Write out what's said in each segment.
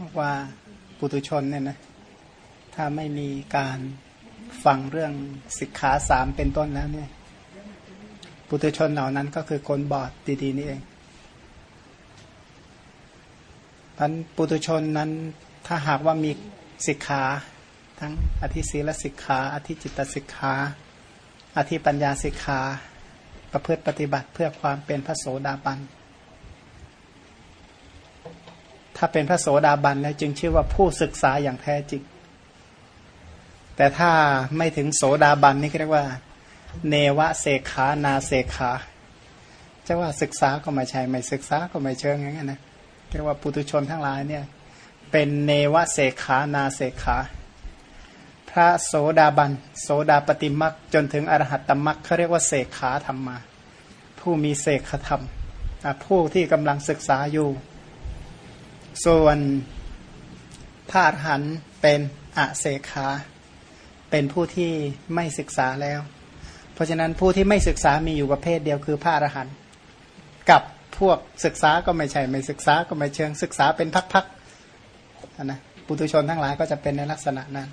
บอกว่าปุตุชนเนี่ยนะถ้าไม่มีการฟังเรื่องสิกขาสามเป็นต้นแล้วเนี่ยปุตุชนเหล่านั้นก็คือคนบอดดีๆนี่เองพันปุตุชนนั้นถ้าหากว่ามีสิกขาทั้งอธิศีลสิกขาอธิจิตสิกขาอธิปัญญาสิกขาประพฤติปฏิบัติเพื่อความเป็นพระโสดาบัน ถ้าเป็นพระโสดาบันแล้วจึงชื่อว่าผู้ศึกษาอย่างแท้จริง แต่ถ้าไม่ถึงโสดาบันนี่เรียกว่า เนวเสขานาเสขาจะว่าศึกษาก็ไม่ใช่ไม่ศึกษาก็ไม่เชิงอย่างนั้นนะเรียกว่าปุถุชนทั้งหลายเนี่ยเป็นเนวเสขานาเสขา พระโสดาบัน โสดาปฏิมักจนถึงอรหัตตมักเขาเรียกว่าเสขาธรรมมา ผู้มีเสกธรรมผู้ที่กำลังศึกษาอยู่ ส่วนพระอรหันเป็นอเสขาเป็นผู้ที่ไม่ศึกษาแล้ว เพราะฉะนั้นผู้ที่ไม่ศึกษามีอยู่ประเภทเดียวคือพระอรหันต์กับพวกศึกษาก็ไม่ใช่ไม่ศึกษาก็ไม่เชิงศึกษาเป็นพักๆนะปุถุชนทั้งหลายก็จะเป็นในลักษณะนั้น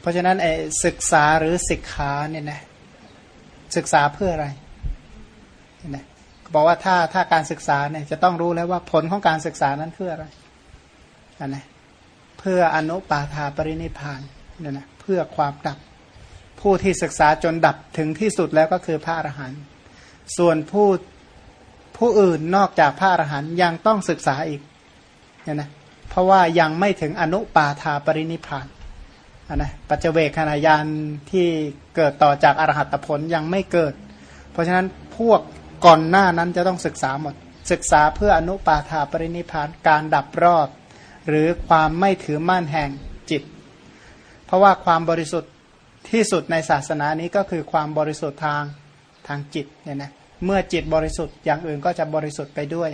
เพราะฉะนั้นไอ้ศึกษาหรือศิกขาเนี่ยนะศึกษาเพื่ออะไรนะ บอกว่าถ้าถ้าการศึกษาเนี่ยจะต้องรู้แล้วว่าผลของการศึกษานั้นเพื่ออะไรนะเพื่ออนุปาทาปรินิพานเนี่ยนะเพื่อความดับ ผู้ที่ศึกษาจนดับถึงที่สุดแล้วก็คือพระอรหันต์ส่วนผู้ผู้อื่นนอกจากพระอรหันต์ยังต้องศึกษาอีกเนี่ยนะเพราะว่ายังไม่ถึงอนุปาทาปรินิพานนะปัจเจเวคขณะยานที่เกิดต่อจากอรหัตผลยังไม่เกิด เพราะฉะนั้นพวก ก่อนหน้านั้นจะต้องศึกษาหมด ศึกษาเพื่ออนุปาธาปรินิพานการดับรอบ หรือความไม่ถือมั่นแห่งจิต เพราะว่าความบริสุทธิ์ที่สุดในศาสนานี้ก็คือความบริสุทธิ์ทางทางจิตเนี่ยนะเมื่อจิตบริสุทธิ์อย่างอื่นก็จะบริสุทธิ์ไปด้วย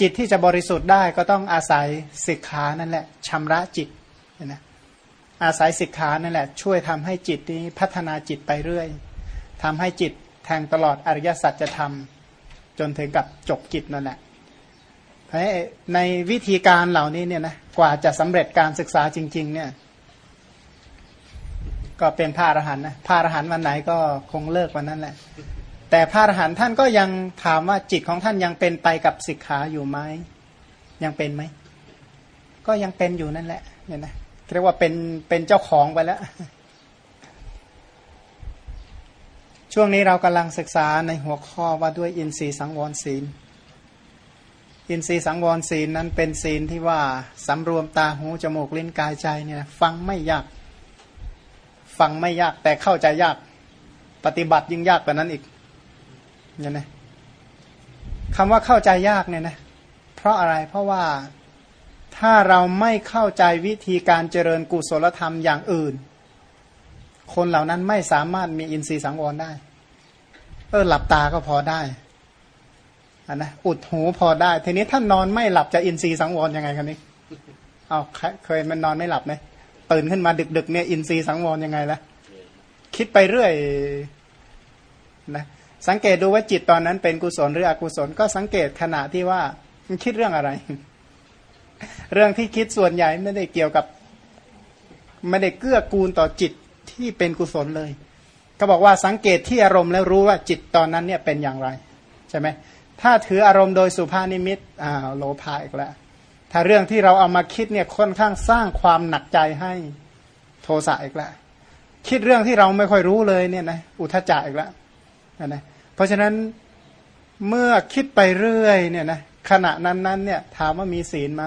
จิตที่จะบริสุทธิ์ได้ก็ต้องอาศัยสิกขานั่นแหละชำระจิตเนี่ยนะอาศัยสิกขานั่นแหละ ช่วยทำให้จิตนี้พัฒนาจิตไปเรื่อยทำให้จิต งตลอดอริยสัจจะทำจนถึงกับจบกิจนั่นแหละในวิธีการเหล่านี้เนี่ยนะกว่าจะสำเร็จการศึกษาจริง ๆ เนี่ย ก็เป็นพระอรหันต์นะพระอรหันต์วันไหนก็คงเลิกวันนั้นแหละ แต่พระอรหันต์ท่านก็ยังถามว่าจิตของท่านยังเป็นไปกับสิกขาอยู่ไหมยังเป็นไหมก็ยังเป็นอยู่นั่นแหละเนี่ยนะเรียกว่าเป็นเป็นเจ้าของไปแล้ว ช่วงนี้เรากำลังศึกษาในหัวข้อว่าด้วยอินทรีย์สังวรศีล อินทรีย์สังวรศีลนั้นเป็นศีลที่ว่าสำรวมตาหูจมูกลิ้นกายใจเนี่ยฟังไม่ยาก ฟังไม่ยากแต่เข้าใจยาก ปฏิบัติยิ่งยากกว่านั้นอีกเนี่ยนะคำว่าเข้าใจยากเนี่ยนะเพราะอะไรเพราะว่าถ้าเราไม่เข้าใจวิธีการเจริญกุศลธรรมอย่างอื่น คนเหล่านั้นไม่สามารถมีอินทรีย์สังวรได้ เออหลับตาก็พอได้อันนะอุดหูพอได้ ทีนี้ท่านอนไม่หลับจะอินทรีย์สังวรยังไงครับนี่เอาเคยมันนอนไม่หลับไหมตื่นขึ้นมาดึกๆเนี่ยอินทรีย์สังวรยังไงล่ะคิดไปเรื่อยนะสังเกตดูว่าจิตตอนนั้นเป็นกุศลหรืออกุศลก็สังเกตขณะที่ว่ามันคิดเรื่องอะไร เรื่องที่คิดส่วนใหญ่ไม่ได้เกี่ยวกับ ไม่ได้เกื้อกูลต่อจิต ที่เป็นกุศลเลย ก็บอกว่าสังเกตที่อารมณ์แล้วรู้ว่าจิตตอนนั้นเนี่ยเป็นอย่างไรใช่ไหมถ้าถืออารมณ์โดยสุภานิมิตอ่าโลภาอีกแล้วถ้าเรื่องที่เราเอามาคิดเนี่ยค่อนข้างสร้างความหนักใจให้โทสะอีกแล้วคิดเรื่องที่เราไม่ค่อยรู้เลยเนี่ยนะอุทจจะอีกแล้วนะเพราะฉะนั้นเมื่อคิดไปเรื่อยเนี่ยนะขณะนั้นนั้นเนี่ยถามว่ามีศีลไหม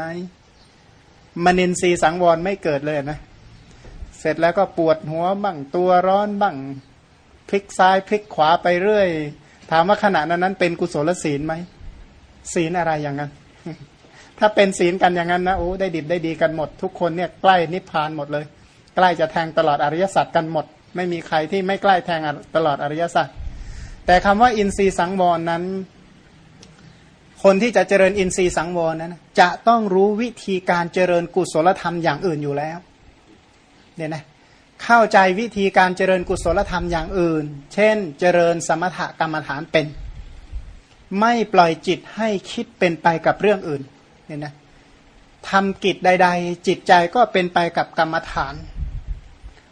มนินทรีสังวรไม่เกิดเลยนะ สร็จแล้วก็ปวดหัวบ้างตัวร้อนบ้างพลิกซ้ายพลิกขวาไปเรื่อย ถามว่าขณะนั้นนั้นเป็นกุศลศีลไหมศีลอะไรอย่างนั้น ถ้าเป็นศีลกันอย่างนั้นนะโอ้ได้ดิบได้ดีกันหมด ทุกคนเนี่ยใกล้นิพพานหมดเลย ใกล้จะแทงตลอดอริยสัจกันหมด ไม่มีใครที่ไม่ใกล้แทงตลอดอริยสัจแต่คำว่าอินทรีย์สังวรนั้น คนที่จะเจริญอินทรีย์สังวรนั้น จะต้องรู้วิธีการเจริญกุศลธรรมอย่างอื่นอยู่แล้ว เนี่ยนะเข้าใจวิธีการเจริญกุศลธรรมอย่างอื่น เช่น เจริญสมถกรรมฐานเป็น ไม่ปล่อยจิตให้คิดเป็นไปกับเรื่องอื่นเนี่ยนะทำกิจใด ๆ จิตใจก็เป็นไปกับกรรมฐาน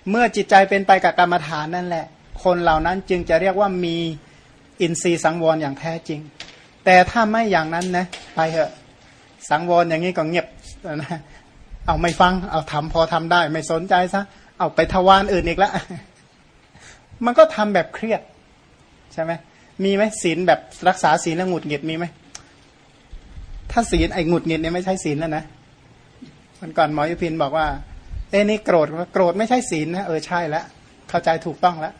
เมื่อจิตใจเป็นไปกับกรรมฐานนั่นแหละ คนเหล่านั้นจึงจะเรียกว่ามีอินทรีย์สังวรอย่างแท้จริง แต่ถ้าไม่อย่างนั้นนะไปเถอะสังวรอย่างนี้ก็เงียบนะ เอาไม่ฟัง เอาทำพอทำได้ ไม่สนใจซะเอาไปทวารอื่นอีกแล้วมันก็ทำแบบเครียด ใช่ไหมมีไหมศีลแบบรักษาศีลแล้วหงุดหงิดมีไหมถ้าศีลไอ้หงุดหงิดเนี่ยไม่ใช่ศีลแล้วนะมันก่อนหมอยุพินบอกว่า เอ้นี่โกรธโกรธไม่ใช่ศีลนะเออใช่แล้วเข้าใจถูกต้องแล้ว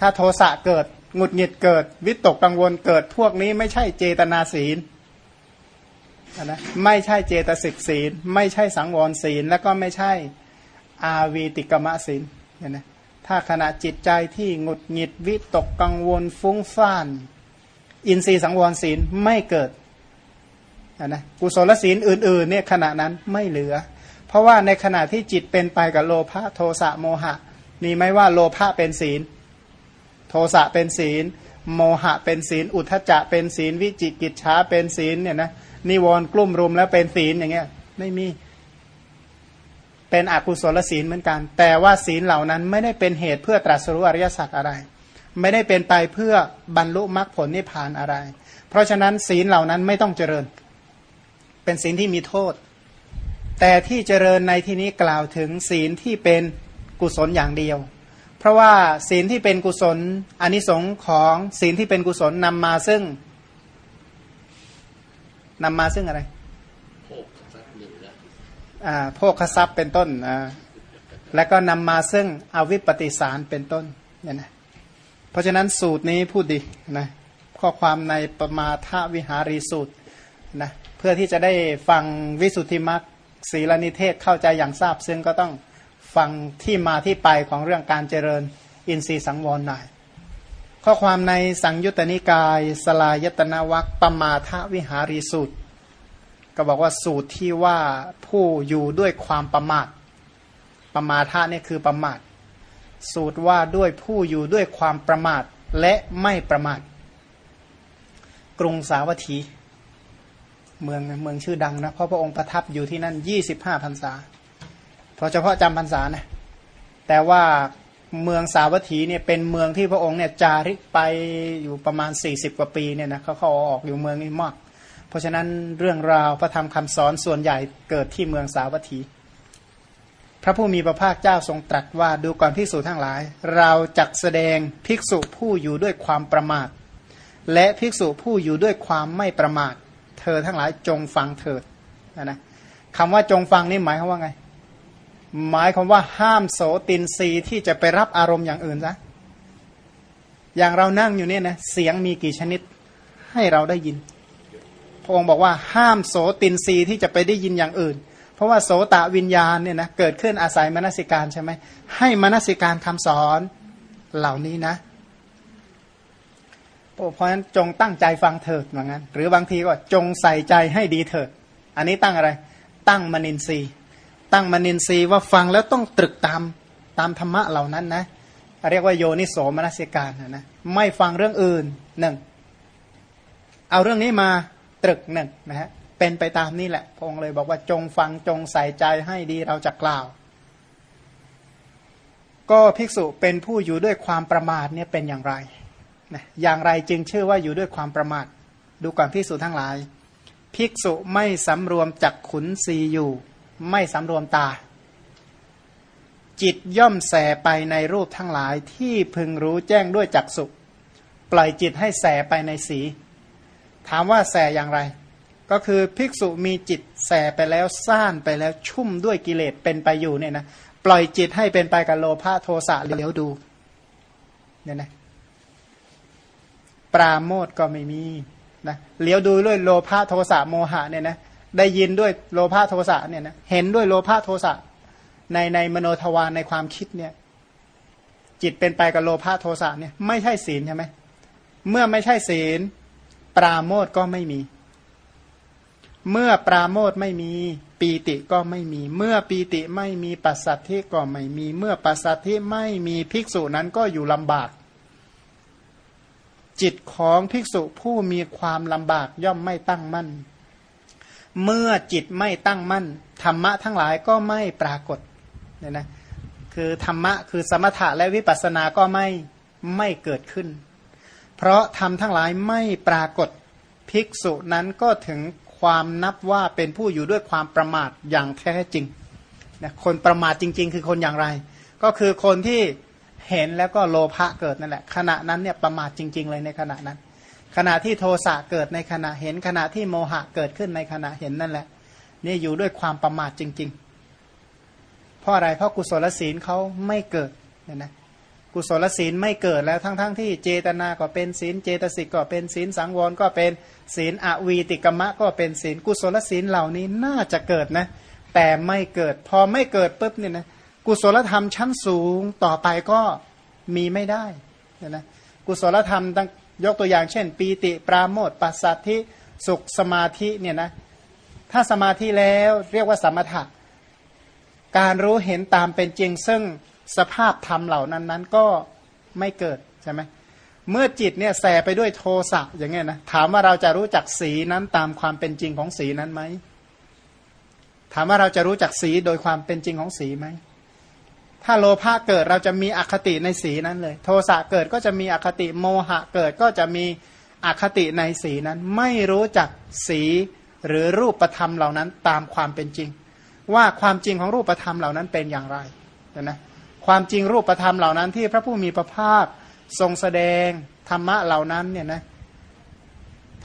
ถ้าโทสะเกิดหงุดหงิดเกิด วิตกกังวลเกิดพวกนี้ไม่ใช่เจตนาศีล นะไม่ใช่เจตสิกศีล ไม่ใช่สังวรศีล แล้วก็ไม่ใช่อาวีติกมะศีลเนี่ยนะถ้าขณะจิตใจที่หงุดหงิดวิตกกังวลฟุ้งซ่าน อินทรีย์สังวรศีลไม่เกิดนะกุศลศีลอื่นๆเนี่ยขณะนั้นไม่เหลือ เพราะว่าในขณะที่จิตเป็นไปกับโลภะโทสะโมหะ มีไหมว่าโลภะเป็นศีล โทสะเป็นศีล โมหะเป็นศีล อุทจจะเป็นศีล วิจิกิจฉาเป็นศีลเนี่ยนะ นิวรณ์กลุ่มรุมแล้วเป็นศีลอย่างเงี้ย ไม่มีเป็นอกุศลศีลเหมือนกัน แต่ว่าศีลเหล่านั้นไม่ได้เป็นเหตุเพื่อตรัสรู้อริยสัจอะไร ไม่ได้เป็นไปเพื่อบรรลุมรรคผลนิพพานอะไร เพราะฉะนั้นศีลเหล่านั้นไม่ต้องเจริญ เป็นศีลที่มีโทษ แต่ที่เจริญในที่นี้กล่าวถึงศีลที่เป็นกุศลอย่างเดียว เพราะว่าศีลที่เป็นกุศลอนนิสงค์ของศีลที่เป็นกุศลนำมาซึ่ง นำมาซึ่งอะไรโภคทรัพย์เป็นต้นอ่าแล้วก็นำมาซึ่งอวิปปิสารเป็นต้นเนี่ยนะเพราะฉะนั้นสูตรนี้พูดดีนะข้อความในปมาทวิหารีสูตรนะเพื่อที่จะได้ฟังวิสุทธิมรรคศีลนิเทศเข้าใจอย่างทราบ ซึ่งก็ต้องฟังที่มาที่ไปของเรื่องการเจริญอินทรีย์สังวรหน่อย ข้อความในสังยุตตนิกาย สลายตนาวัคปมาทวิหารีสูตร ก็บอกว่าสูตรที่ว่าผู้อยู่ด้วยความประมาทประมาทะนี่คือประมาท สูตรว่าด้วยผู้อยู่ด้วยความประมาทและไม่ประมาท กรุงสาวัตถี เมืองเมืองชื่อดังนะเพราะพระองค์ประทับอยู่ที่นั่นยี่สิบห้าพรรษาเพราะเฉพาะจำพรรษานะแต่ว่า เมืองสาวัตถีเนี่ยเป็นเมืองที่พระองค์เนี่ยจาริกไปอยู่ประมาณสี่สิบกว่าปีเนี่ยนะเขาเขาออกอยู่เมืองนี้มาก เพราะฉะนั้นเรื่องราวพระธรรมคำสอนส่วนใหญ่เกิดที่เมืองสาวัตถี พระผู้มีพระภาคเจ้าทรงตรัสว่าดูก่อนภิกษุทั้งหลาย เราจักแสดงภิกษุผู้อยู่ด้วยความประมาท และภิกษุผู้อยู่ด้วยความไม่ประมาท เธอทั้งหลายจงฟังเถิดนะนะคำว่าจงฟังนี่หมายความว่าไง หมายความว่าห้ามโสตินรีที่จะไปรับอารมณ์อย่างอื่นซะอย่างเรานั่งอยู่เนี่ยนะเสียงมีกี่ชนิดให้เราได้ยิน พระองค์บอกว่าห้ามโสตินรีที่จะไปได้ยินอย่างอื่น เพราะว่าโสตะวิญญาณเนี่ยนะเกิดขึ้นอาศัยมนสิการใช่ไหมให้มนสิการคำสอนเหล่านี้นะเพราะฉะนั้นจงตั้งใจฟังเถิดเหมือนกันหรือบางทีก็จงใส่ใจให้ดีเถิดอันนี้ตั้งอะไร ตั้งมนินทรีย์ ตั้งมนินทรีย์ว่าฟังแล้วต้องตรึกตามตามธรรมะเหล่านั้นนะ เรียกว่าโยนิโสมนสิการนะไม่ฟังเรื่องอื่นหนึ่งเอาเรื่องนี้มาตรึกหนึ่งนะฮะเป็นไปตามนี้แหละพงเลยบอกว่าจงฟังจงใส่ใจให้ดีเราจะกล่าว ก็ภิกษุเป็นผู้อยู่ด้วยความประมาทเนี่ยเป็นอย่างไรนะอย่างไรจึงชื่อว่าอยู่ด้วยความประมาท ดูก่อนภิกษุทั้งหลาย ภิกษุไม่สำรวมจักขุนสีอยู่ ไม่สำรวมตา จิตย่อมแสไปในรูปทั้งหลายที่พึงรู้แจ้งด้วยจักสุปล่อยจิตให้แสไปในสี ถามว่าแสอย่างไร ก็คือภิกษุมีจิตแสไปแล้วซ่านไปแล้วชุ่มด้วยกิเลสเป็นไปอยู่เนี่ยนะปล่อยจิตให้เป็นไปกับโลภะโทสะเหลียวดูเนี่ยนะปราโมทก็ไม่มีนะเหลียวดูด้วยโลภะโทสะโมหะเนี่ยนะ ได้ยินด้วยโลภะโทสะเนี่ยนะเห็นด้วยโลภะโทสะในในมโนทวารในความคิดเนี่ย จิตเป็นไปกับโลภะโทสะเนี่ย ไม่ใช่ศีลใช่ไหมเมื่อไม่ใช่ศีล ปราโมทก็ไม่มี เมื่อปราโมทไม่มีปีติก็ไม่มี เมื่อปีติไม่มีปัสสัทธิก็ไม่มี เมื่อปัสสัทธิไม่มีภิกษุนั้นก็อยู่ลำบาก จิตของภิกษุผู้มีความลำบากย่อมไม่ตั้งมั่น เมื่อจิตไม่ตั้งมั่น ธรรมะทั้งหลายก็ไม่ปรากฏเนี่ยนะคือธรรมะคือสมถะและวิปัสสนาก็ไม่ไม่เกิดขึ้น เพราะธรรมทั้งหลายไม่ปรากฏภิกษุนั้นก็ถึงความนับว่าเป็นผู้อยู่ด้วยความประมาทอย่างแท้จริงนะคนประมาทจริง ๆ คือคนอย่างไร ก็คือคนที่เห็นแล้วก็โลภะเกิดนั่นแหละขณะนั้นเนี่ยประมาทจริง ๆ เลยในขณะนั้น ขณะที่โทสะเกิดในขณะเห็นขณะที่โมหะเกิดขึ้นในขณะเห็นนั่นแหละนี่อยู่ด้วยความประมาทจริง ๆ เพราะอะไรเพราะกุศลศีลเขาไม่เกิดเนี่ยนะกุศลศีลไม่เกิดแล้วทั้งๆทที่เจตนาก็เป็นศีล เจตสิกก็เป็นศีลสังวรก็เป็นศีลอวีติกมะก็เป็นศีลกุศลศีลเหล่านี้น่าจะเกิดนะแต่ไม่เกิดพอไม่เกิดปุ๊บเนี่ยนะกุศลธรรมชั้นสูงต่อไปก็มีไม่ได้เนี่ยนะกุศลธรรมตั้ง ยกตัวอย่างเช่น ปีติปราโมทปัสสัทธิสุขสมาธิเนี่ยนะถ้าสมาธิแล้วเรียกว่าสมถะ การรู้เห็นตามเป็นจริง ซึ่งสภาพธรรมเหล่านั้นนั้นก็ไม่เกิดใช่ไหมเมื่อจิตเนี่ยแสไปด้วยโทสะอย่างเงี้ยนะถามว่าเราจะรู้จักสีนั้นตามความเป็นจริงของสีนั้นไหมถามว่าเราจะรู้จักสีโดยความเป็นจริงของสีไหม ถ้าโลภะเกิดเราจะมีอคติในสีนั้นเลย โทสะเกิดก็จะมีอคติโมหะเกิดก็จะมีอคติในสีนั้น ไม่รู้จักสีหรือรูปธรรมเหล่านั้นตามความเป็นจริง ว่าความจริงของรูปธรรมเหล่านั้นเป็นอย่างไรนะความจริงรูปธรรมเหล่านั้นที่พระผู้มีพระภาคทรงแสดงธรรมะเหล่านั้นเนี่ยนะ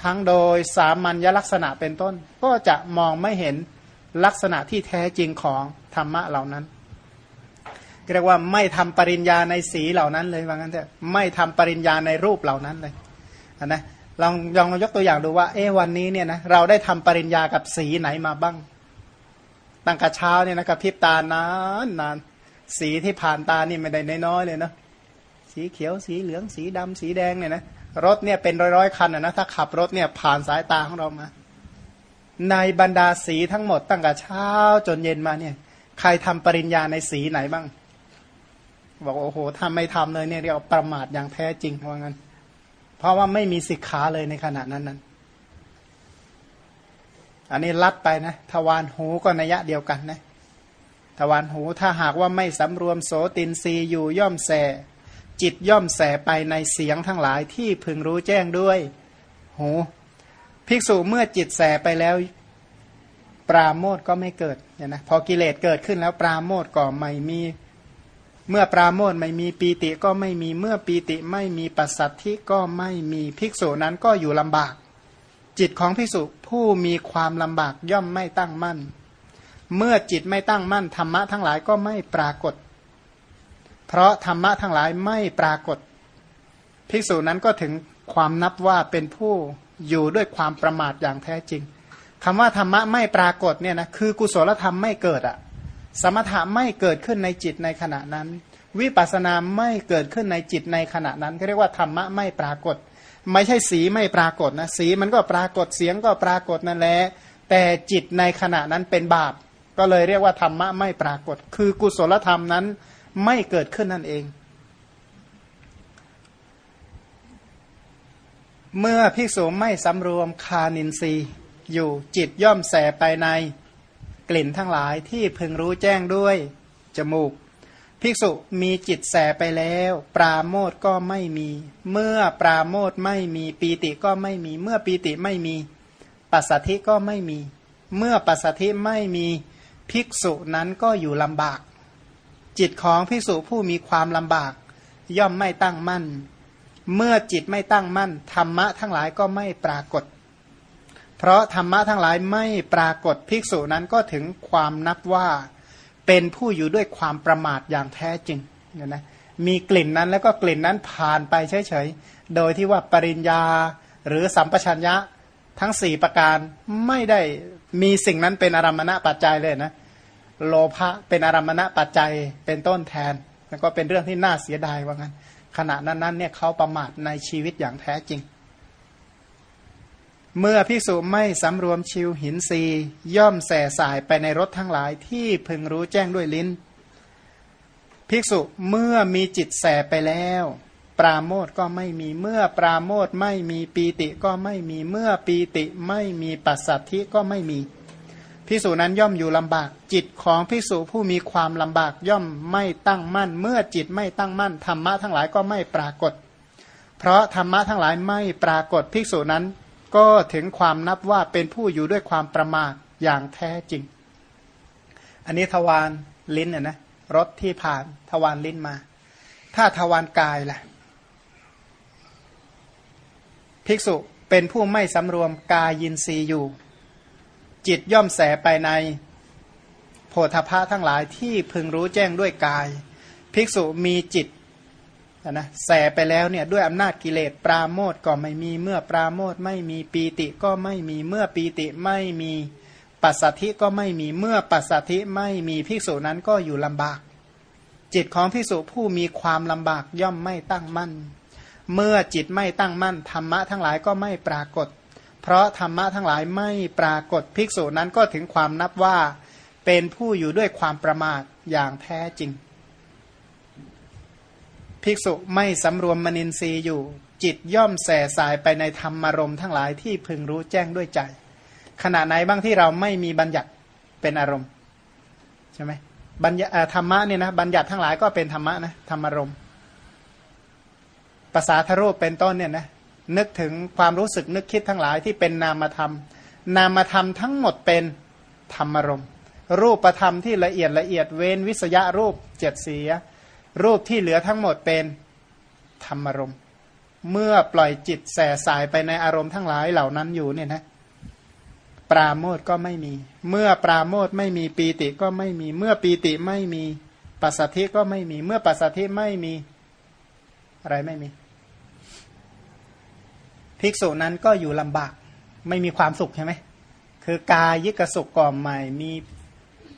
ทั้งโดยสามัญลักษณะเป็นต้น ก็จะมองไม่เห็นลักษณะที่แท้จริงของธรรมะเหล่านั้น เรียกว่าไม่ทำปริญญาในสีเหล่านั้นเลยว่างั้นเถอะไม่ทำปริญญาในรูปเหล่านั้นเลยนะลองลองยกตัวอย่างดูว่า เอ๊วันนี้เนี่ยนะเราได้ทำปริญญากับสีไหนมาบ้าง ตั้งแต่เช้าเนี่ยนะกับพิบตานานนานสีที่ผ่านตานี่ไม่ได้น้อยเลยเนาะสีเขียวสีเหลืองสีดำสีแดงเนี่ยนะรถเนี่ยเป็นร้อยๆคันนะถ้าขับรถเนี่ยผ่านสายตาของเรามา ในบรรดาสีทั้งหมดตั้งแต่เช้าจนเย็นมาเนี่ย ใครทำปริญญาในสีไหนบ้าง บอกโอ้โหถ้าไม่ทำเลยเนี่ยเรียกประมาทอย่างแท้จริงว่างั้น เพราะว่าไม่มีสิกขาเลยในขณะนั้นนั้นอันนี้ลัดไปนะทวารหูก็นัยะเดียวกันนะทวารหูถ้าหากว่าไม่สำรวมโสตินรีอยู่ย่อมแส จิตย่อมแสไปในเสียงทั้งหลายที่พึงรู้แจ้งด้วย หู ภิกษุเมื่อจิตแสไปแล้ว ปราโมทก็ไม่เกิดเนี่ยนะพอกิเลสเกิดขึ้นแล้วปราโมทก็ไม่มี เมื่อปราโมทไม่มีปีติก็ไม่มีเมื่อปีติไม่มีปัสสัทธิก็ไม่มีภิกษุนั้นก็อยู่ลำบาก จิตของภิกษุผู้มีความลำบากย่อมไม่ตั้งมั่น เมื่อจิตไม่ตั้งมั่นธรรมะทั้งหลายก็ไม่ปรากฏ เพราะธรรมะทั้งหลายไม่ปรากฏ ภิกษุนั้นก็ถึงความนับว่าเป็นผู้อยู่ด้วยความประมาทอย่างแท้จริงคำว่าธรรมะไม่ปรากฏเนี่ยนะคือกุศลธรรมไม่เกิดอะ่ะ สมถะไม่เกิดขึ้นในจิตในขณะนั้น วิปัสนาไม่เกิดขึ้นในจิตในขณะนั้นเขาเรียกว่าธรรมะไม่ปรากฏ ไม่ใช่สีไม่ปรากฏนะสีมันก็ปรากฏเสียงก็ปรากฏนั่นแหละแต่จิตในขณะนั้นเป็นบาป ก็เลยเรียกว่าธรรมะไม่ปรากฏ คือกุศลธรรมนั้นไม่เกิดขึ้นนั่นเอง เมื่อภิกษุไม่สำรวมคานินทรีย์อยู่จิตย่อมแสไปใน กลิ่นทั้งหลายที่พึงรู้แจ้งด้วยจมูก ภิกษุมีจิตแสไปแล้ว ปราโมทก็ไม่มี เมื่อปราโมทไม่มีปีติก็ไม่มี เมื่อปีติไม่มี ปัสสัทธิก็ไม่มี เมื่อปัสสัทธิไม่มีภิกษุนั้นก็อยู่ลำบาก จิตของภิกษุผู้มีความลำบาก ย่อมไม่ตั้งมั่น เมื่อจิตไม่ตั้งมั่นธรรมะทั้งหลายก็ไม่ปรากฏ เพราะธรรมะทั้งหลายไม่ปรากฏภิกษุนั้นก็ถึงความนับว่าเป็นผู้อยู่ด้วยความประมาทอย่างแท้จริงเนี่ยนะมีกลิ่นนั้นแล้วก็กลิ่นนั้นผ่านไปเฉยๆ โดยที่ว่าปริญญาหรือสัมปชัญญะทั้งสี่ประการไม่ได้มีสิ่งนั้นเป็นอารมณะปัจจัยเลยนะโลภะเป็นอารมณะปัจจัยเป็นต้นแทน แล้วก็เป็นเรื่องที่น่าเสียดายว่างั้น ขณะนั้นๆเนี่ยเขาประมาทในชีวิตอย่างแท้จริง เมื่อพิสุไม่สำรวมชิวหินซีย่อมแส่สายไปในรถทั้งหลายที่พึงรู้แจ้งด้วยลิ้น ภิกษุเมื่อมีจิตแสไปแล้ว ปราโมทก็ไม่มีเมื่อปราโมทไม่มีปีติก็ไม่มีเมื่อปีติไม่มีปัสสัทธิก็ไม่มีภิกษุนั้นย่อมอยู่ลำบาก จิตของภิกษุผู้มีความลำบากย่อมไม่ตั้งมั่น เมื่อจิตไม่ตั้งมั่นธรรมะทั้งหลายก็ไม่ปรากฏ เพราะธรรมะทั้งหลายไม่ปรากฏภิกษุนั้น ก็ถึงความนับว่าเป็นผู้อยู่ด้วยความประมาทอย่างแท้จริง อันนี้ทวารลิ้นน่ยนะรถที่ผ่านทวารลิ้นมา ถ้าทวารกายล่ะ ภิกษุเป็นผู้ไม่สำรวมกายยินรีอยู่ จิตย่อมแสไปในโพธพะทั้งหลายที่พึงรู้แจ้งด้วยกาย ภิกษุมีจิต นะแสไปแล้วเนี่ยด้วยอำนาจกิเลสปราโมทก็ไม่มีเมื่อปราโมทไม่มีปีติก็ไม่มีเมื่อปีติไม่มีปัสสัทธิก็ไม่มีเมื่อปัสสัทธิไม่มีภิกษุนั้นก็อยู่ลำบาก จิตของภิกษุผู้มีความลำบากย่อมไม่ตั้งมั่น เมื่อจิตไม่ตั้งมั่นธรรมะทั้งหลายก็ไม่ปรากฏ เพราะธรรมะทั้งหลายไม่ปรากฏภิกษุนั้นก็ถึงความนับว่าเป็นผู้อยู่ด้วยความประมาทอย่างแท้จริง ภิกษุไม่สำรวมมนินทรีย์อยู่ จิตย่อมแส่สายไปในธรรมารมณ์ทั้งหลายที่พึงรู้แจ้งด้วยใจ ขณะไหนบ้างที่เราไม่มีบัญญัติเป็นอารมณ์ใช่ไหมบัญญัติธรรมะเนี่ยนะบัญญัติทั้งหลายก็เป็นธรรมะนะธรรมารมณ์ภาษาทรูปเป็นต้นเนี่ยนะนึกถึงความรู้สึกนึกคิดทั้งหลายที่เป็นนามธรรม นามธรรมทั้งหมดเป็นธรรมารมณ์รูปประธรรมที่ละเอียดละเอียดเว้นวิสยะรูปเจ็ดเสีย รูปที่เหลือทั้งหมดเป็นธรรมารมณ์ เมื่อปล่อยจิตแส่สายไปในอารมณ์ทั้งหลายเหล่านั้นอยู่เนี่ยนะปราโมทก็ไม่มี เมื่อปราโมทไม่มีปีติก็ไม่มี เมื่อปีติไม่มีปัสสัทธิก็ไม่มี เมื่อปัสสัทธิไม่มีอะไรไม่มี ภิกษุนั้นก็อยู่ลำบาก ไม่มีความสุขใช่ไหมคือกายยิกสุขก่อใหม่ มี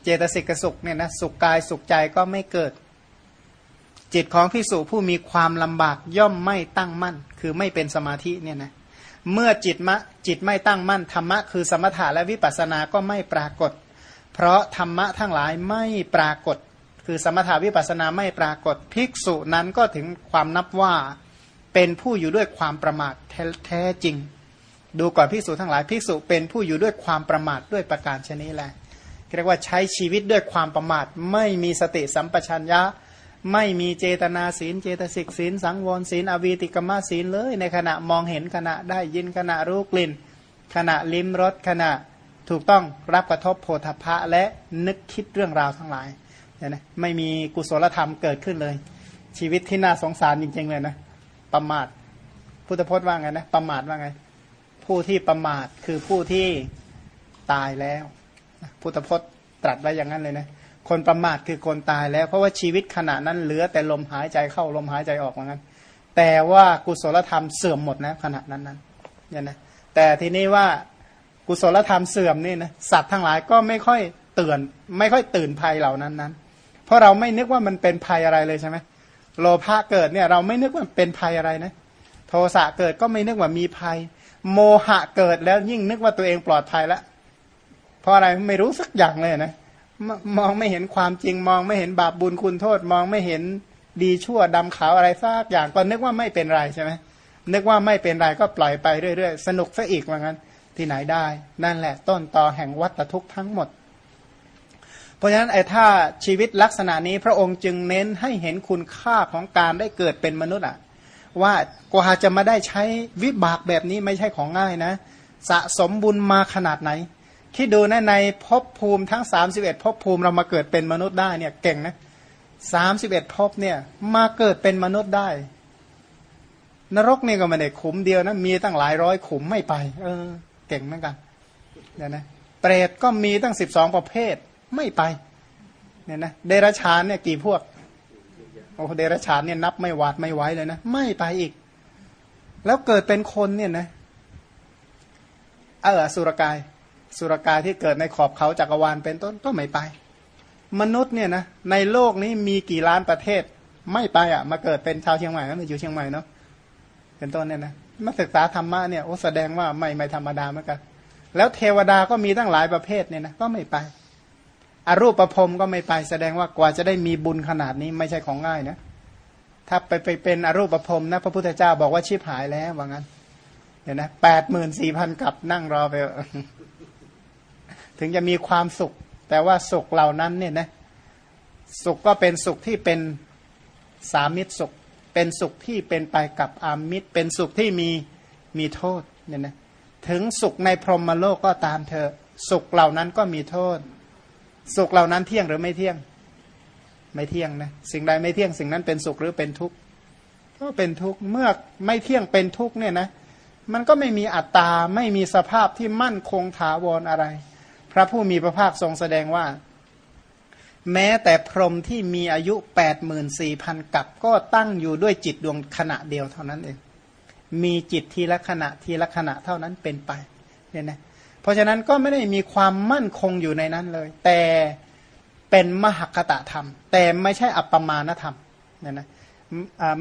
เจตสิกสุขเนี่ยนะสุขกายสุขใจก็ไม่เกิด จิตของภิกษุผู้มีความลำบากย่อมไม่ตั้งมั่น คือไม่เป็นสมาธิเนี่ยนะเมื่อจิตมะจิตไม่ตั้งมั่นธรรมะคือสมถะและวิปัสสนาก็ไม่ปรากฏ เพราะธรรมะทั้งหลายไม่ปรากฏ คือสมถาวิปัสสนาไม่ปรากฏ ภิกษุนั้นก็ถึงความนับว่าเป็นผู้อยู่ด้วยความประมาทแท้จริง ดูก่อนภิกษุทั้งหลายภิกษุเป็นผู้อยู่ด้วยความประมาทด้วยประการชนิดแหละเรียกว่าใช้ชีวิตด้วยความประมาทไม่มีสติสัมปชัญญะ ไม่มีเจตนาศีล เจตสิกศีล สังวรศีล อวีติกมาศีลเลย ในขณะมองเห็นขณะได้ยินขณะรู้กลิ่น ขณะลิ้มรสขณะถูกต้องรับกระทบโพธพะและนึกคิดเรื่องราวทั้งหลายเนี่ยนะไม่มีกุศลธรรมเกิดขึ้นเลย ชีวิตที่น่าสงสารจริง ๆ เลยนะประมาทพุทธพจน์ว่าไงนะประมาทว่าไง ผู้ที่ประมาทคือผู้ที่ตายแล้ว พุทธพจน์ตรัสไว้อย่างนั้นเลยนะ คนประมาทคือคนตายแล้ว เพราะว่าชีวิตขณะนั้นเหลือแต่ลมหายใจเข้าลมหายใจออกเหมือนกันแต่ว่ากุศลธรรมเสื่อมหมดนะขณะนั้นนั้นเนี่ยนะแต่ทีนี้ว่ากุศลธรรมเสื่อมนี่นะสัตว์ทั้งหลายก็ไม่ค่อยเตือนไม่ค่อยตื่นภัยเหล่านั้นนั้นเพราะเราไม่นึกว่ามันเป็นภัยอะไรเลยใช่ไหมโลภะเกิดเนี่ยเราไม่นึกว่าเป็นภัยอะไรนะโทสะเกิดก็ไม่นึกว่ามีภัย โมหะเกิดแล้วยิ่งนึกว่าตัวเองปลอดภัยแล้วเพราะอะไรไม่รู้สักอย่างเลยนะ มองไม่เห็นความจริงมองไม่เห็นบาปบุญคุณโทษ มองไม่เห็นดีชั่วดำขาวอะไรสักอย่างก็นึกว่าไม่เป็นไรใช่ไหมนึกว่าไม่เป็นไรก็ปล่อยไปเรื่อยๆ สนุกซะอีกว่างั้น ที่ไหนได้ นั่นแหละต้นตอแห่งวัฏทุกข์ทั้งหมด เพราะฉะนั้นไอ้ถ้าชีวิตลักษณะนี้พระองค์จึงเน้นให้เห็นคุณค่าของการได้เกิดเป็นมนุษย์อะ ว่ากว่าจะมาได้ใช้วิบากแบบนี้ไม่ใช่ของง่ายนะ สะสมบุญมาขนาดไหน คิดดูนะในภพภูมิทั้งสามสิบเอ็ดภพภูมิเรามาเกิดเป็นมนุษย์ได้เนี่ยเก่งนะสามสิบเอ็ดภพเนี่ยมาเกิดเป็นมนุษย์ได้ นรกนี่ก็ไม่ได้ขุมเดียวนะมีตั้งหลายร้อยขุมไม่ไป เออ เก่งเหมือนกันเนี่ยนะเปรตก็มีตั้งสิบสองประเภทไม่ไปเนี่ยนะเดรัจฉานเนี่ยกี่พวกโอ้เดรัจฉานเนี่ยนับไม่หวาดไม่ไหวเลยนะไม่ไปอีก แล้วเกิดเป็นคนเนี่ยนะเออสุรกาย สุรกายที่เกิดในขอบเขาจักรวาลเป็นต้นก็ไม่ไป มนุษย์เนี่ยนะในโลกนี้มีกี่ล้านประเทศไม่ไปอะ มาเกิดเป็นชาวเชียงใหม่ก็อยู่เชียงใหม่เนาะเป็นต้นเนี่ยนะมาศึกษาธรรมะเนี่ยโอ้แสดงว่าไม่ไม่ธรรมดาเหมือนกันแล้วเทวดาก็มีตั้งหลายประเภทเนี่ยนะก็ไม่ไปอรูปประพรมก็ไม่ไปแสดงว่ากว่าจะได้มีบุญขนาดนี้ไม่ใช่ของง่ายนะถ้าไปไปเป็นอรูปประพรมนะพระพุทธเจ้าบอกว่าชีพหายแล้วว่างั้นเห็นนะแปดหมื่นสี่พันกับนั่งรอไป ถึงจะมีความสุข แต่ว่าสุขเหล่านั้นเนี่ยนะสุขก็เป็นสุขที่เป็นสามิตรสุข เป็นสุขที่เป็นไปกับอามิตร เป็นสุขที่มีมีโทษเนี่ยนะถึงสุขในพรหมโลกก็ตามเธอสุขเหล่านั้นก็มีโทษ สุขเหล่านั้นเที่ยงหรือไม่เที่ยง ไม่เที่ยงนะสิ่งใดไม่เที่ยงสิ่งนั้นเป็นสุขหรือเป็นทุกข์ก็เป็นทุกข์เมื่อไม่เที่ยงเป็นทุกข์เนี่ยนะมันก็ไม่มีอัตตาไม่มีสภาพที่มั่นคงถาวรอะไร พระผู้มีพระภาคทรงแสดงว่า แม้แต่พรหมที่มีอายุ8ปดหมื่นสี่พันกับ ก็ตั้งอยู่ด้วยจิตดวงขณะเดียวเท่านั้นเอง มีจิตทีละขณะทีละขณะเท่านั้นเป็นไปเนี่ยนะเพราะฉะนั้นก็ไม่ได้มีความมั่นคงอยู่ในนั้นเลย แต่เป็นมหคตธรรม แต่ไม่ใช่อัปปมาณธรรมเนี่ยนะ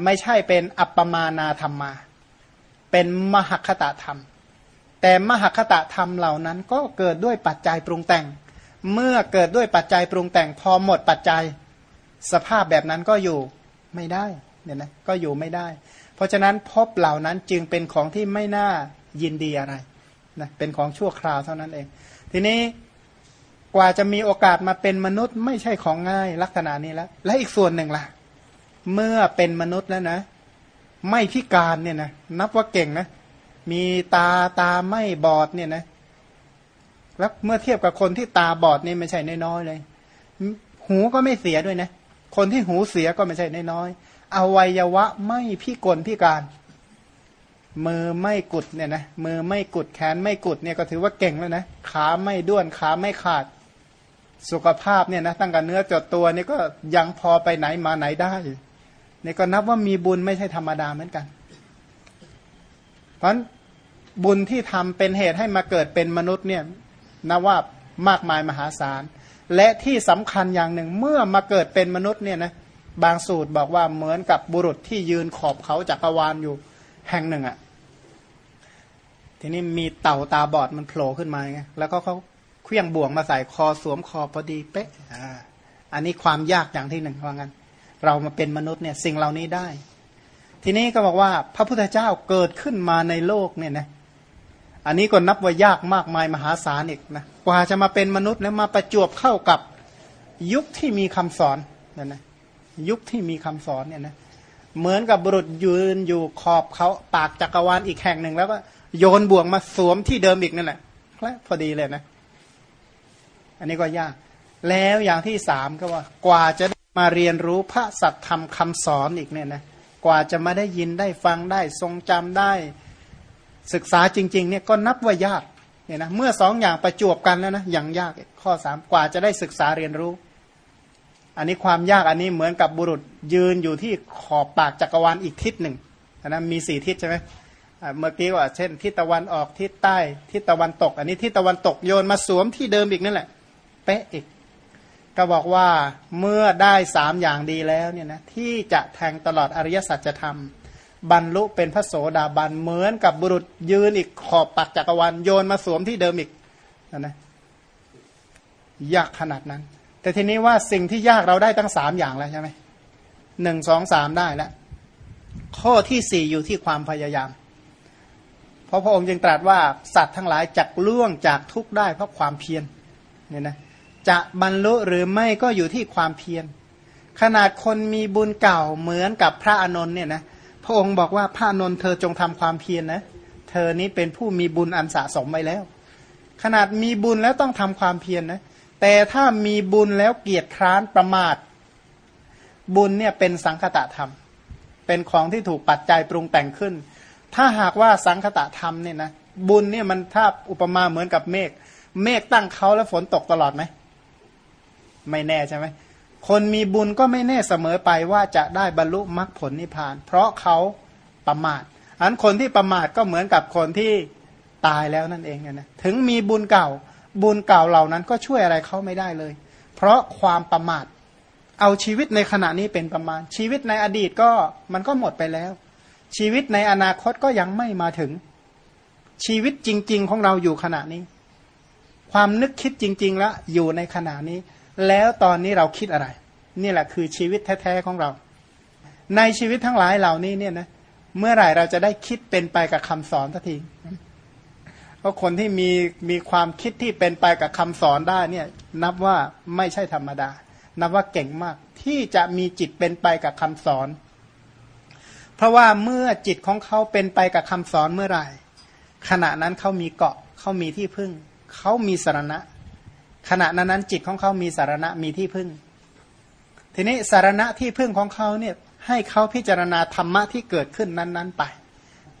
ไม่ใช่เป็นอัปปมานาธรรมมา เป็นมหคตธรรม แต่มหคตธรรมเหล่านั้นก็เกิดด้วยปัจจัยปรุงแต่ง เมื่อเกิดด้วยปัจจัยปรุงแต่งพอหมดปัจจัย สภาพแบบนั้นก็อยู่ไม่ได้เนี่ยนะก็อยู่ไม่ได้ เพราะฉะนั้นพบเหล่านั้นจึงเป็นของที่ไม่น่ายินดีอะไรนะเป็นของชั่วคราวเท่านั้นเอง ทีนี้กว่าจะมีโอกาสมาเป็นมนุษย์ไม่ใช่ของง่ายลักษณะนี้แล้ว และอีกส่วนหนึ่งล่ะ เมื่อเป็นมนุษย์แล้วนะ ไม่พิการเนี่ยนะนับว่าเก่งนะ มีตาตาไม่บอดเนี่ยนะแล้วเมื่อเทียบกับคนที่ตาบอดนี่ไม่ใช่น้อยๆเลย หูก็ไม่เสียด้วยนะ คนที่หูเสียก็ไม่ใช่น้อยๆอวัยวะไม่พิกลพิการ มือไม่กุดเนี่ยนะมือไม่กุดแขนไม่กุดเนี่ยก็ถือว่าเก่งแล้วนะขาไม่ด้วนขาไม่ขาด สุขภาพเนี่ยนะตั้งแต่เนื้อจดตัวนี่ก็ยังพอไปไหนมาไหนได้เนี่ยก็นับว่ามีบุญไม่ใช่ธรรมดาเหมือนกัน เพราะ บุญที่ทำเป็นเหตุให้มาเกิดเป็นมนุษย์เนี่ยนับว่ามากมายมหาศาล และที่สำคัญอย่างหนึ่งเมื่อมาเกิดเป็นมนุษย์เนี่ยนะบางสูตรบอกว่าเหมือนกับบุรุษที่ยืนขอบเขาจักรวาลอยู่แห่งหนึ่งอะ่ะทีนี้มีเต่าตาบอดมันโผล่ขึ้นมาไงแล้วก็เขาเคลื่องบ่วงมาใส่คอสวมคอพอดีเป๊ะอ่าอันนี้ความยากอย่างที่หนึ่งว่างั้น เรามาเป็นมนุษย์เนี่ยสิ่งเหล่านี้ได้ ทีนี้ก็บอกว่าพระพุทธเจ้าเกิดขึ้นมาในโลกเนี่ยนะ อันนี้ก็นับว่ายากมากมายมหาศาลอีกนะกว่าจะมาเป็นมนุษย์แล้วมาประจวบเข้ากับยุคที่มีคำสอนเนี่ยนะยุคที่มีคำสอนเนี่ยนะเหมือนกับบุรุษยืนอยู่ขอบเขาปากจักรวาลอีกแห่งหนึ่ง แล้วก็โยนบ่วงมาสวมที่เดิมอีกนั่นแหละและพอดีเลยนะ อันนี้ก็ยาก แล้วอย่างที่สามก็ว่า กว่าจะมาเรียนรู้พระสัตธรรมคำสอนอีกเนี่ยนะกว่าจะมาได้ยินได้ฟังได้ทรงจำได้ ศึกษาจริงๆเนี่ยก็นับว่ายากเนี่ยนะเมื่อสองอย่างประจวบกันแล้วนะย่างยากข้อสามกว่าจะได้ศึกษาเรียนรู้ อันนี้ความยากอันนี้เหมือนกับบุรุษยืนอยู่ที่ขอบปากจักรวาลอีกทิศหนึ่งนะมีสี่ทิศใช่ไหมเมื่อกี้ว่าเช่นทิศตะวันออกทิศใต้ทิศตะวันตก อันนี้ทิศตะวันตกโยนมาสวมที่เดิมอีกนั่นแหละ เป๊ะอีก ก็บอกว่าเมื่อได้สามอย่างดีแล้วเนี่ยนะที่จะแทงตลอดอริยสัจธรรม บรรลุเป็นพระโสดาบันเหมือนกับบุรุษยืนอีกขอบปักจักรวาลโยนมาสวมที่เดิมอีกนะนะยากขนาดนั้น แต่ทีนี้ว่าสิ่งที่ยากเราได้ตั้งสามอย่างแล้วใช่ไหมหนึ่งสองสามได้แล้วข้อที่สี่อยู่ที่ความพยายาม เพราะพระองค์จึงตรัสว่าสัตว์ทั้งหลายจักล่วงจากทุกข์ได้เพราะความเพียรเนี่ยนะจะบรรลุหรือไม่ก็อยู่ที่ความเพียรขนาดคนมีบุญเก่าเหมือนกับพระอนนท์เนี่ยนะ ระองค์บอกว่าพระนนท์เธอจงทำความเพียรนนะเธอนี้เป็นผู้มีบุญอันสะสมไว้แล้ว ขนาดมีบุญแล้วต้องทำความเพียรนนะแต่ถ้ามีบุญแล้วเกียรติคร้านประมาท บุญเนี่ยเป็นสังคตะธรรม เป็นของที่ถูกปัจจัยปรุงแต่งขึ้น ถ้าหากว่าสังคตะธรรมเนี่ยนะบุญเนี่ยมันถ้าอุปมาเหมือนกับเมฆเมฆตั้งเขาแล้วฝนตกตลอดไหมไม่แน่ใช่ไหม คนมีบุญก็ไม่แน่เสมอไปว่าจะได้บรรลุมรรคผลนิพพาน เพราะเขาประมาทอันคนที่ประมาทก็เหมือนกับคนที่ตายแล้วนั่นเองนะถึงมีบุญเก่า บุญเก่าเหล่านั้นก็ช่วยอะไรเขาไม่ได้เลย เพราะความประมาท เอาชีวิตในขณะนี้เป็นประมาณ ชีวิตในอดีตก็มันก็หมดไปแล้ว ชีวิตในอนาคตก็ยังไม่มาถึง ชีวิตจริง ๆ ของเราอยู่ขณะนี้ ความนึกคิดจริง ๆ แล้วอยู่ในขณะนี้ แล้วตอนนี้เราคิดอะไร นี่แหละคือชีวิตแท้ๆของเรา ในชีวิตทั้งหลายเหล่านี้เนี่ยนะเมื่อไหร่เราจะได้คิดเป็นไปกับคำสอนทันทีเพราะคนที่มีมีความคิดที่เป็นไปกับคำสอนได้เนี่ย นับว่าไม่ใช่ธรรมดา นับว่าเก่งมากที่จะมีจิตเป็นไปกับคำสอน เพราะว่าเมื่อจิตของเขาเป็นไปกับคำสอนเมื่อไหร่ ขณะนั้นเขามีเกาะเขามีที่พึ่ง เขามีสารณะ ขณะนั้นนั้นจิตของเขามีสารณะมีที่พึ่ง ทีนี้สารณะที่พึ่งของเขาเนี่ยให้เขาพิจารณาธรรมะที่เกิดขึ้นนั้น ๆ ไป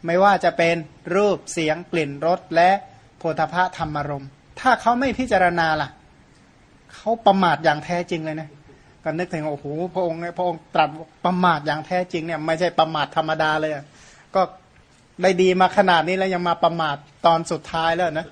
ไม่ว่าจะเป็นรูปเสียงกลิ่นรสและโพธพะธรรมารมณ์ถ้าเขาไม่พิจารณาล่ะเขาประมาทอย่างแท้จริงเลยนะก็นึกถึงโอ้โหพระองค์พระองค์ตรัสประมาทอย่างแท้จริงเนี่ยไม่ใช่ประมาทธรรมดาเลยก็ได้ดีมาขนาดนี้แล้วยังมาประมาทตอนสุดท้ายแล้วนะ